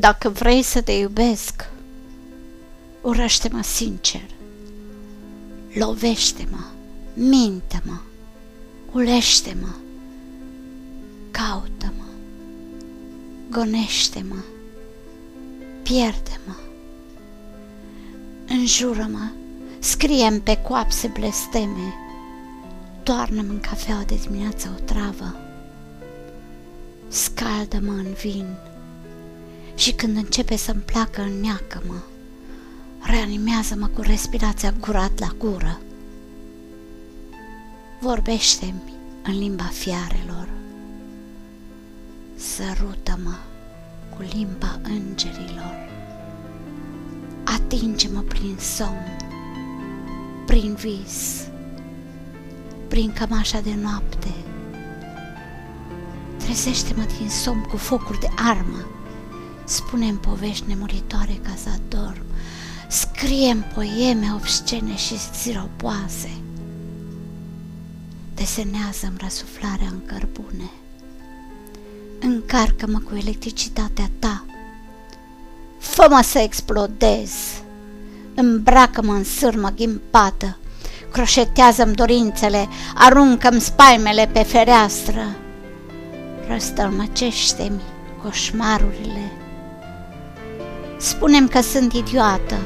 Dacă vrei să te iubesc, urăște-mă sincer, lovește-mă, minte-mă, ulește-mă, caută-mă, gonește-mă, pierde-mă, înjură-mă, scrie pe coapse blesteme, toarnă-mă în cafeaua de dimineață o travă, scaldă-mă în vin și când începe să-mi placă, înneacă-mă, reanimează-mă cu respirația curat la gură. Vorbește-mi în limba fiarelor, sărută-mă cu limba îngerilor, atinge-mă prin somn, prin vis, prin cămașa de noapte, trezește-mă din somn cu focuri de armă, spune-mi povești nemuritoare ca să adorm, scrie poeme obscene și ziropoase, desenează-mi răsuflarea în cărbune, încarcă-mă cu electricitatea ta, fă-mă să explodez, îmbracă-mă în sârmă ghimpată, croșetează-mi dorințele, aruncă-mi spaimele pe fereastră, răstălmăcește-mi coșmarurile. Spunem că sunt idiotă.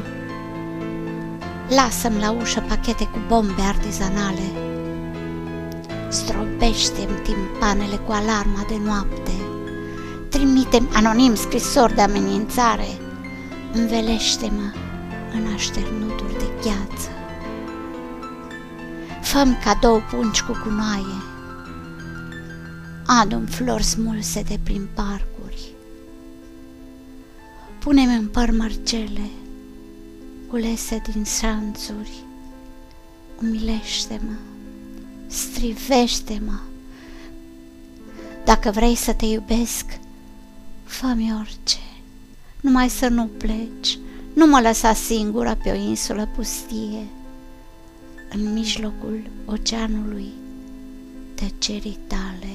Lasă-mi la ușă pachete cu bombe artizanale. Strobește-mi timpanele cu alarma de noapte. Trimite-mi anonim scrisori de amenințare. Învelește-mă în așternuturi de gheață. Făm cadou pungi cu cunoaie. Adum flori smulse de prin parcuri. Pune-mi în păr mărgele, culese din șanțuri. Umilește-mă, strivește-mă. Dacă vrei să te iubesc, fă-mi orice, numai să nu pleci, nu mă lăsa singură pe o insulă pustie, în mijlocul oceanului tăcerii tale.